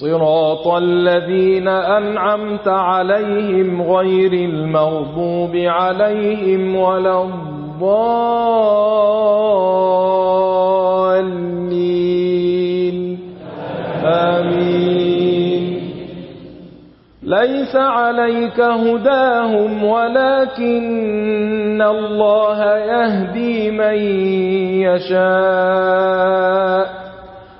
صراط الذين أنعمت عليهم غير المغضوب عليهم ولا الضالين. آمين. ليس عليك هداهم ولكن الله يهدي من يشاء.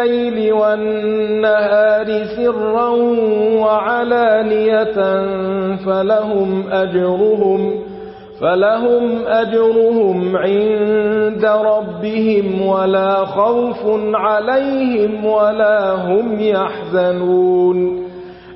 بالليل والنهار سرا وعلانية فلهم أجرهم فلهم أجرهم عند ربهم ولا خوف عليهم ولا هم يحزنون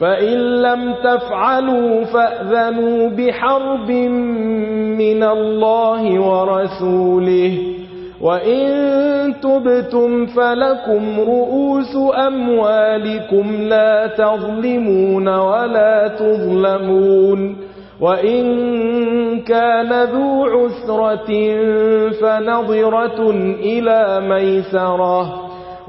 فَإِن لَّمْ تَفْعَلُوا فَأْذَنُوا بِحَرْبٍ مِّنَ اللَّهِ وَرَسُولِهِ وَإِن تُبْتُمْ فَلَكُمْ رُءُوسُ أَمْوَالِكُمْ لَا تَظْلِمُونَ وَلَا تُظْلَمُونَ وَإِن كَانَ ذُو عُسْرَةٍ فَنَظِرَةٌ إِلَى مَيْسَرَةٍ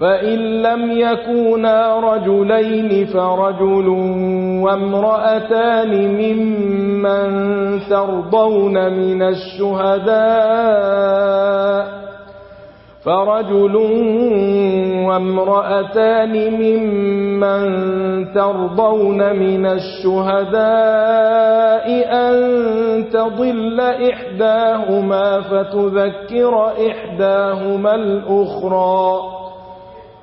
فإن لم يكونا رجلين فرجل وامرأتان ممن ترضون من الشهداء فرجل وامرأتان ممن ترضون من الشهداء أن تضل إحداهما فتذكر إحداهما الأخرى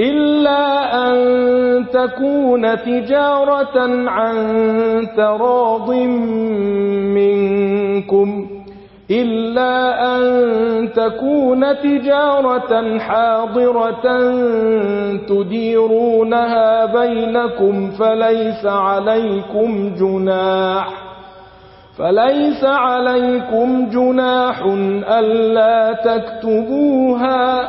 إلا أن تكون تجارة عن تراض منكم إلا أن تكون تجارة حاضرة تديرونها بينكم فليس عليكم جناح فليس عليكم جناح ألا تكتبوها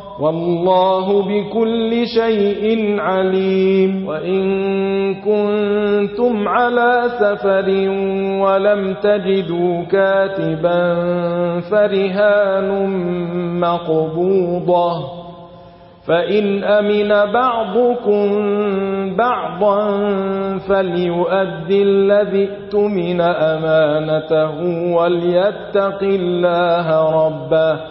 والله بكل شيء عليم. وإن كنتم على سفر ولم تجدوا كاتبا فرهان مقبوضة. فإن أمن بعضكم بعضا فليؤدي الذي ائتمن أمانته وليتق الله ربه.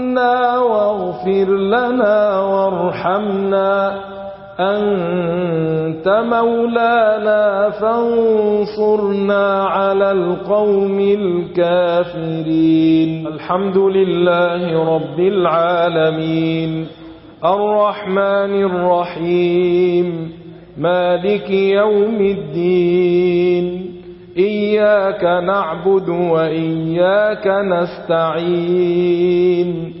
عنا واغفر لنا وارحمنا أنت مولانا فانصرنا على القوم الكافرين. الحمد لله رب العالمين. الرحمن الرحيم. مالك يوم الدين. إياك نعبد وإياك نستعين.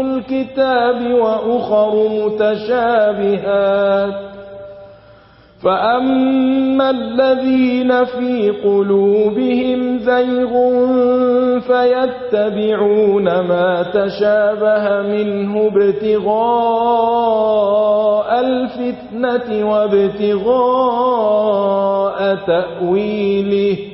الكتاب وأخر متشابهات فأما الذين في قلوبهم زيغ فيتبعون ما تشابه منه ابتغاء الفتنة وابتغاء تأويله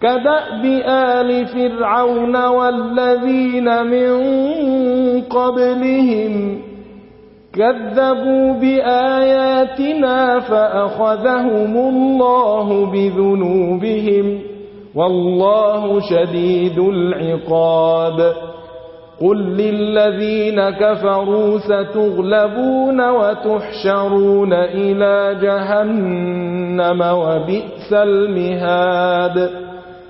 كدأب آل فرعون والذين من قبلهم كذبوا بآياتنا فأخذهم الله بذنوبهم والله شديد العقاب قل للذين كفروا ستغلبون وتحشرون إلى جهنم وبئس المهاد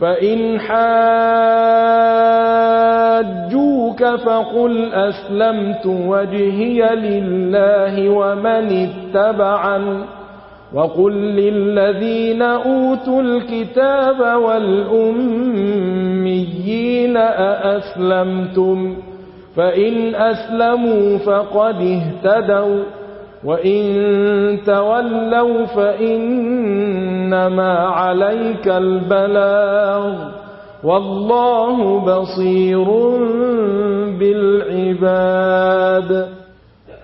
فإن حاجوك فقل أسلمت وجهي لله ومن اتَّبَعَنِ وقل للذين أوتوا الكتاب والأميين أأسلمتم فإن أسلموا فقد اهتدوا وَإِن تَوَلَّوْا فَإِنَّمَا عَلَيْكَ الْبَلَاغُ وَاللَّهُ بَصِيرٌ بِالْعِبَادِ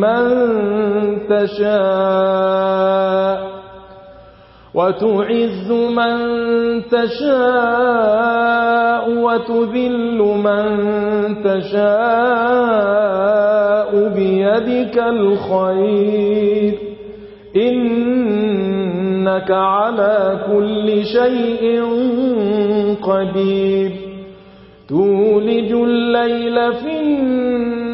مَن تَشَاءُ وتعز من تشاء وتذل من تشاء بيدك الخير إنك على كل شيء قدير تولج الليل في النار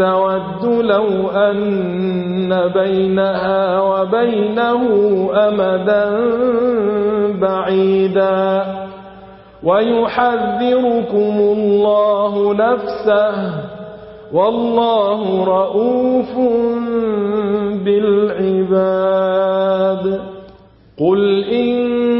تود لو أن بينها وبينه أمدا بعيدا. ويحذركم الله نفسه. والله رؤوف بالعباد. قل إن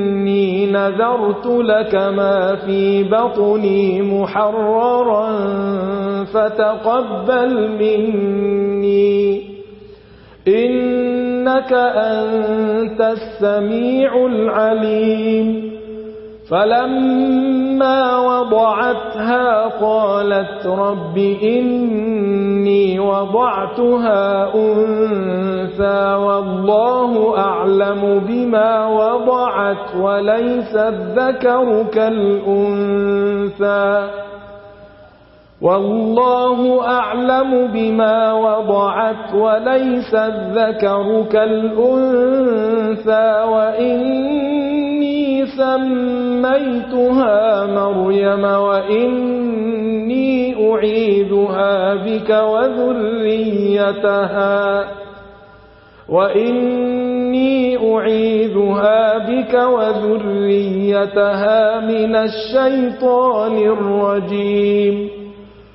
إني نذرت لك ما في بطني محررا فتقبل مني. إنك أنت السميع العليم. فلما وضعتها قالت رب إني وضعتها أنثى والله أعلم بما وضعت وليس الذكر كالأنثى والله أعلم بما وضعت وليس الذكر كالأنثى وإن سميتها مريم وإني أعيدها بك وذريتها وإني أعيدها بك وذريتها من الشيطان الرجيم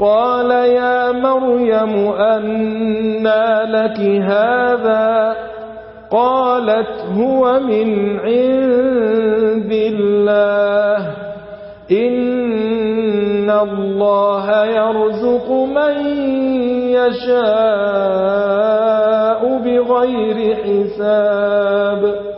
قال يا مريم أنا لك هذا؟ قالت هو من عند الله. إن الله يرزق من يشاء بغير حساب.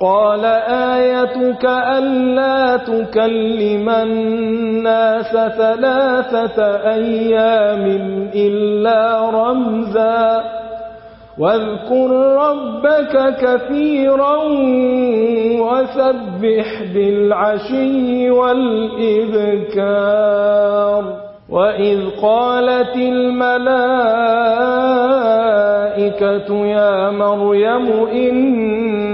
قال آيتك ألا تكلم الناس ثلاثة أيام إلا رمزا واذكر ربك كثيرا وسبح بالعشي والإذكار وَإِذْ قَالَتِ الْمَلَائِكَةُ يَا مَرْيَمُ إِنَّ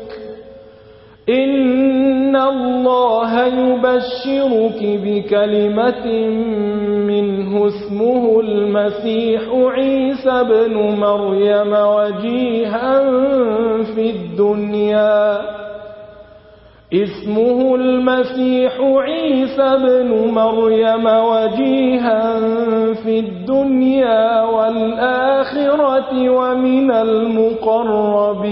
إن الله يبشرك بكلمة منه اسمه المسيح عيسى بن مريم وجيها في الدنيا. اسمه المسيح عيسى بن مريم وجيها في الدنيا والآخرة ومن المقربين.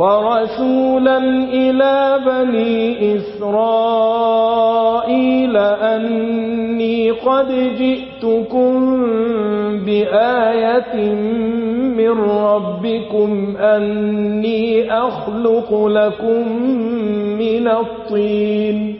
ورسولا إلى بني إسرائيل أني قد جئتكم بآية من ربكم أني أخلق لكم من الطين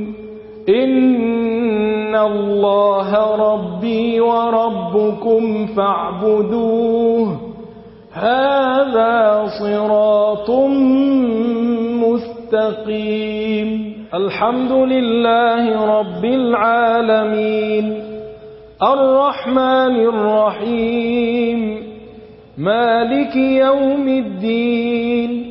ان الله ربي وربكم فاعبدوه. هذا صراط مستقيم. الحمد لله رب العالمين. الرحمن الرحيم. مالك يوم الدين.